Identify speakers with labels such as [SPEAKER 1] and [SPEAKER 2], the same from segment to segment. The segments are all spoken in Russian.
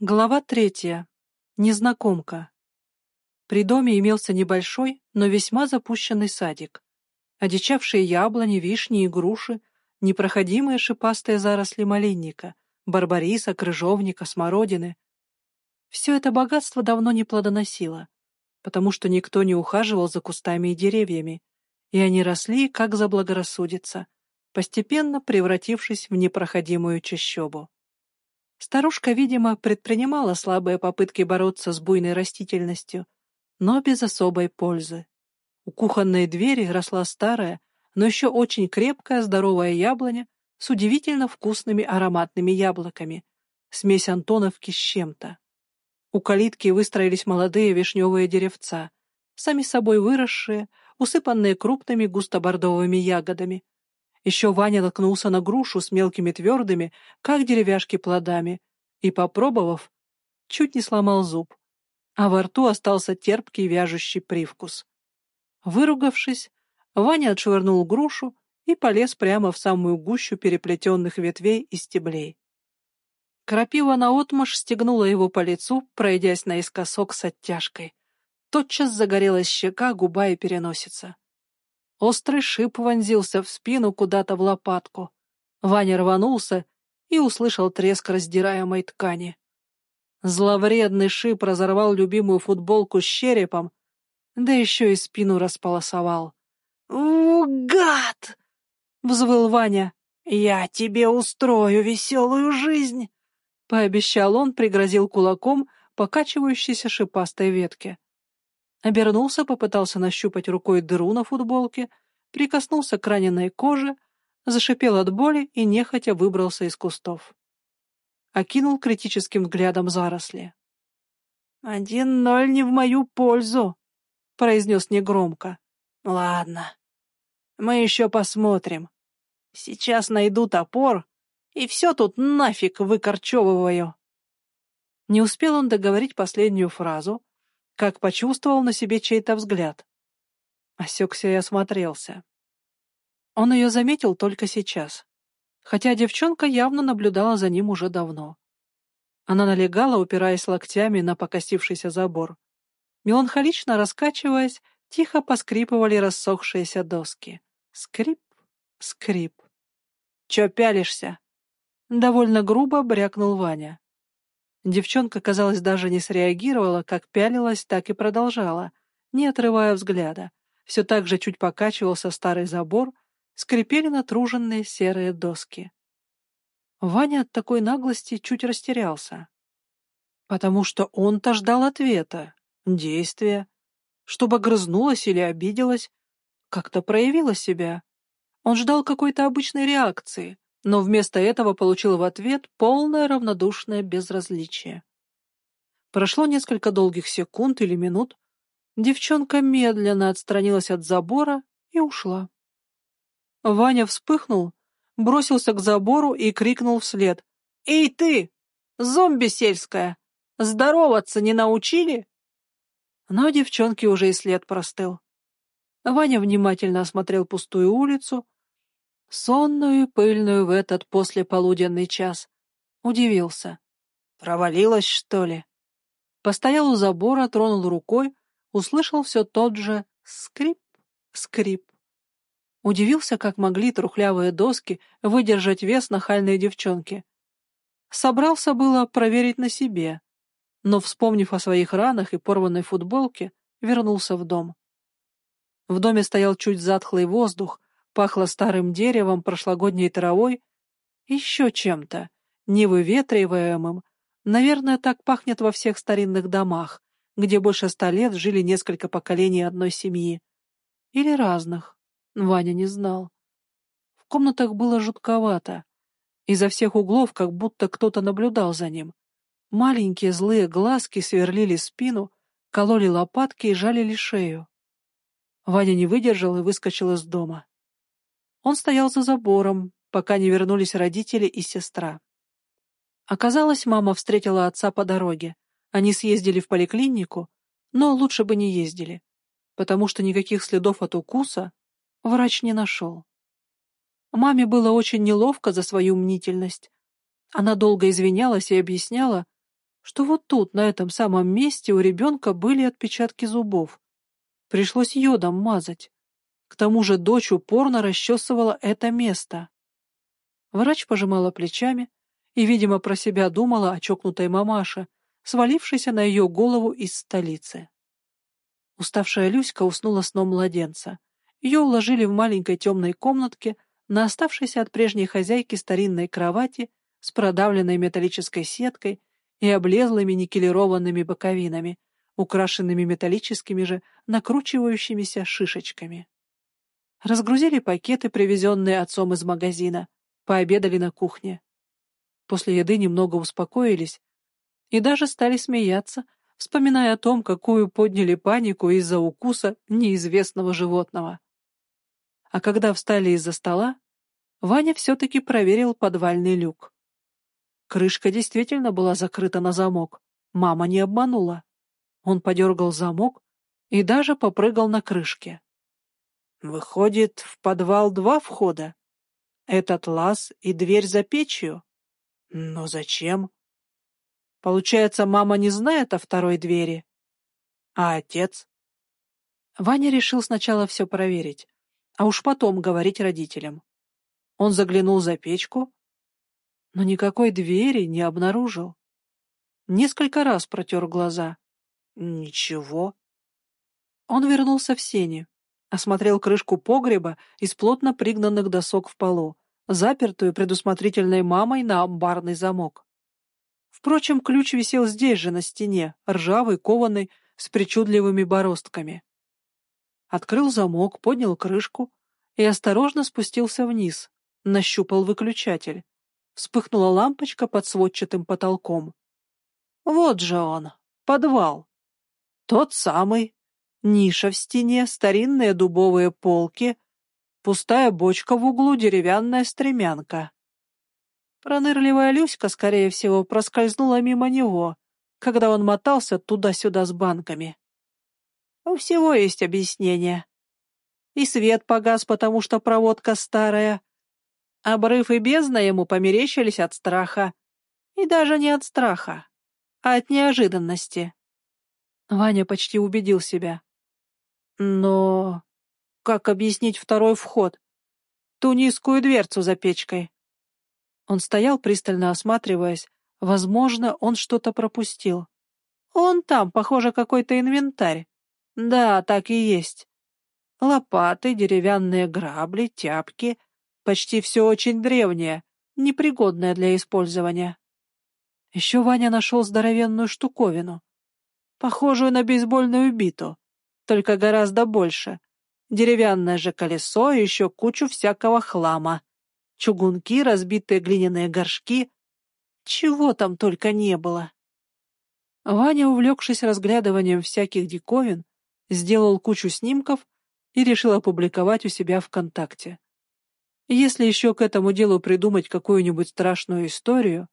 [SPEAKER 1] Глава третья. Незнакомка. При доме имелся небольшой, но весьма запущенный садик. Одичавшие яблони, вишни и груши, непроходимые шипастые заросли малинника, барбариса, крыжовника, смородины. Все это богатство давно не плодоносило, потому что никто не ухаживал за кустами и деревьями, и они росли, как заблагорассудится, постепенно превратившись в непроходимую чащобу. Старушка, видимо, предпринимала слабые попытки бороться с буйной растительностью, но без особой пользы. У кухонной двери росла старая, но еще очень крепкая здоровая яблоня с удивительно вкусными ароматными яблоками, смесь антоновки с чем-то. У калитки выстроились молодые вишневые деревца, сами собой выросшие, усыпанные крупными густо-бордовыми ягодами, еще Ваня наткнулся на грушу с мелкими твердыми, как деревяшки плодами, и, попробовав, чуть не сломал зуб, а во рту остался терпкий вяжущий привкус. Выругавшись, Ваня отшвырнул грушу и полез прямо в самую гущу переплетенных ветвей и стеблей. Крапива наотмашь стегнула его по лицу, пройдясь наискосок с оттяжкой. Тотчас загорелась щека, губа и переносица. Острый шип вонзился в спину куда-то в лопатку. Ваня рванулся и услышал треск раздираемой ткани. Зловредный шип разорвал любимую футболку с черепом, да еще и спину располосовал. «У, гад!» — взвыл Ваня. «Я тебе устрою веселую жизнь!» — пообещал он, пригрозил кулаком покачивающейся шипастой ветке. Обернулся, попытался нащупать рукой дыру на футболке, прикоснулся к раненой коже, зашипел от боли и нехотя выбрался из кустов. Окинул критическим взглядом заросли. «Один ноль не в мою пользу», — произнес негромко. «Ладно, мы еще посмотрим. Сейчас найду топор, и все тут нафиг выкорчевываю». Не успел он договорить последнюю фразу, как почувствовал на себе чей-то взгляд. Осекся и осмотрелся. Он ее заметил только сейчас, хотя девчонка явно наблюдала за ним уже давно. Она налегала, упираясь локтями на покосившийся забор. Меланхолично раскачиваясь, тихо поскрипывали рассохшиеся доски. Скрип, скрип. «Чё пялишься?» Довольно грубо брякнул Ваня. Девчонка, казалось, даже не среагировала, как пялилась, так и продолжала, не отрывая взгляда. Все так же чуть покачивался старый забор, скрипели натруженные серые доски. Ваня от такой наглости чуть растерялся. Потому что он-то ждал ответа, действия, чтобы огрызнулась или обиделась, как-то проявила себя. Он ждал какой-то обычной реакции, но вместо этого получил в ответ полное равнодушное безразличие. Прошло несколько долгих секунд или минут. Девчонка медленно отстранилась от забора и ушла. Ваня вспыхнул, бросился к забору и крикнул вслед. «Эй ты, зомби сельская, здороваться не научили?» Но девчонке уже и след простыл. Ваня внимательно осмотрел пустую улицу, сонную и пыльную в этот послеполуденный час. Удивился. Провалилась, что ли? Постоял у забора, тронул рукой, услышал все тот же скрип, скрип. Удивился, как могли трухлявые доски выдержать вес нахальной девчонки. Собрался было проверить на себе, но, вспомнив о своих ранах и порванной футболке, вернулся в дом. В доме стоял чуть затхлый воздух, Пахло старым деревом, прошлогодней травой, еще чем-то, невыветриваемым. Наверное, так пахнет во всех старинных домах, где больше ста лет жили несколько поколений одной семьи. Или разных. Ваня не знал. В комнатах было жутковато. Изо всех углов как будто кто-то наблюдал за ним. Маленькие злые глазки сверлили спину, кололи лопатки и жалили шею. Ваня не выдержал и выскочил из дома. Он стоял за забором, пока не вернулись родители и сестра. Оказалось, мама встретила отца по дороге. Они съездили в поликлинику, но лучше бы не ездили, потому что никаких следов от укуса врач не нашел. Маме было очень неловко за свою мнительность. Она долго извинялась и объясняла, что вот тут, на этом самом месте, у ребенка были отпечатки зубов. Пришлось йодом мазать. К тому же дочь упорно расчесывала это место. Врач пожимала плечами и, видимо, про себя думала о чокнутой мамаше, свалившейся на ее голову из столицы. Уставшая Люська уснула сном младенца. Ее уложили в маленькой темной комнатке на оставшейся от прежней хозяйки старинной кровати с продавленной металлической сеткой и облезлыми никелированными боковинами, украшенными металлическими же накручивающимися шишечками. Разгрузили пакеты, привезенные отцом из магазина, пообедали на кухне. После еды немного успокоились и даже стали смеяться, вспоминая о том, какую подняли панику из-за укуса неизвестного животного. А когда встали из-за стола, Ваня все-таки проверил подвальный люк. Крышка действительно была закрыта на замок. Мама не обманула. Он подергал замок и даже попрыгал на крышке. Выходит, в подвал два входа. Этот лаз и дверь за печью. Но зачем? Получается, мама не знает о второй двери. А отец? Ваня решил сначала все проверить, а уж потом говорить родителям. Он заглянул за печку, но никакой двери не обнаружил. Несколько раз протер глаза. Ничего. Он вернулся в сени, осмотрел крышку погреба из плотно пригнанных досок в полу, запертую предусмотрительной мамой на амбарный замок. Впрочем, ключ висел здесь же, на стене, ржавый, кованый, с причудливыми бороздками. Открыл замок, поднял крышку и осторожно спустился вниз, нащупал выключатель. Вспыхнула лампочка под сводчатым потолком. Вот же он, подвал. Тот самый. Ниша в стене, старинные дубовые полки, пустая бочка в углу, деревянная стремянка. Пронырливая Люська, скорее всего, проскользнула мимо него, когда он мотался туда-сюда с банками. У всего есть объяснение. И свет погас, потому что проводка старая. Обрыв и бездна ему померещились от страха. И даже не от страха, а от неожиданности. Ваня почти убедил себя. Но как объяснить второй вход? Ту низкую дверцу за печкой. Он стоял, пристально осматриваясь. Возможно, он что-то пропустил. Он там, похоже, какой-то инвентарь. Да, так и есть. Лопаты, деревянные грабли, тяпки. Почти все очень древнее, непригодное для использования. Еще Ваня нашел здоровенную штуковину похожую на бейсбольную биту, только гораздо больше. Деревянное же колесо и еще кучу всякого хлама. Чугунки, разбитые глиняные горшки. Чего там только не было. Ваня, увлекшись разглядыванием всяких диковин, сделал кучу снимков и решил опубликовать у себя ВКонтакте. Если еще к этому делу придумать какую-нибудь страшную историю,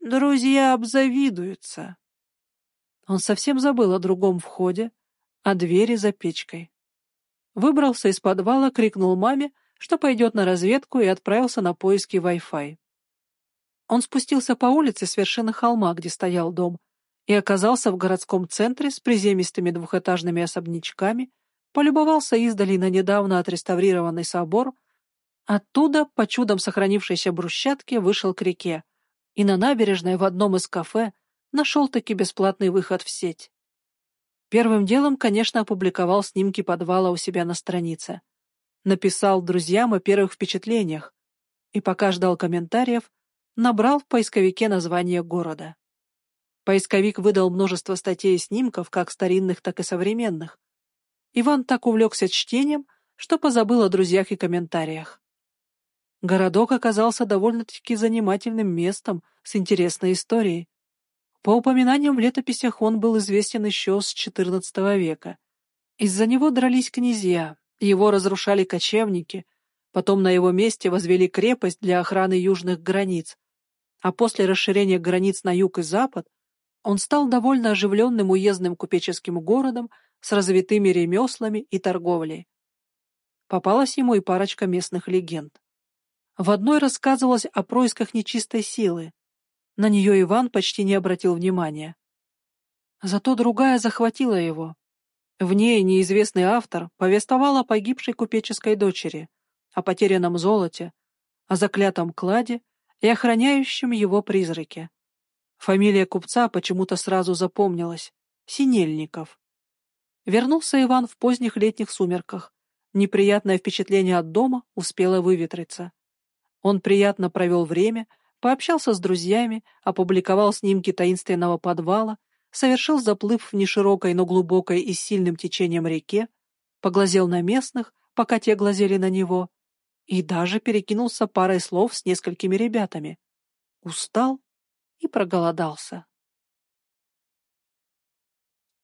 [SPEAKER 1] друзья обзавидуются. Он совсем забыл о другом входе, о двери за печкой. Выбрался из подвала, крикнул маме, что пойдет на разведку и отправился на поиски Wi-Fi. Он спустился по улице с вершины холма, где стоял дом, и оказался в городском центре с приземистыми двухэтажными особнячками, полюбовался издали на недавно отреставрированный собор, оттуда, по чудом сохранившейся брусчатке, вышел к реке, и на набережной в одном из кафе нашел-таки бесплатный выход в сеть. Первым делом, конечно, опубликовал снимки подвала у себя на странице. Написал друзьям о первых впечатлениях и, пока ждал комментариев, набрал в поисковике название города. Поисковик выдал множество статей и снимков, как старинных, так и современных. Иван так увлекся чтением, что позабыл о друзьях и комментариях. Городок оказался довольно-таки занимательным местом с интересной историей. По упоминаниям в летописях он был известен еще с XIV века. Из-за него дрались князья, его разрушали кочевники, потом на его месте возвели крепость для охраны южных границ, а после расширения границ на юг и запад он стал довольно оживленным уездным купеческим городом с развитыми ремеслами и торговлей. Попалась ему и парочка местных легенд. В одной рассказывалось о происках нечистой силы, На нее Иван почти не обратил внимания. Зато другая захватила его. В ней неизвестный автор повествовал о погибшей купеческой дочери, о потерянном золоте, о заклятом кладе и охраняющем его призраке. Фамилия купца почему-то сразу запомнилась — Синельников. Вернулся Иван в поздних летних сумерках. Неприятное впечатление от дома успело выветриться. Он приятно провел время, пообщался с друзьями, опубликовал снимки таинственного подвала, совершил заплыв в неширокой, но глубокой и сильным течением реке, поглазел на местных, пока те глазели на него, и даже перекинулся парой слов с несколькими ребятами. Устал и проголодался.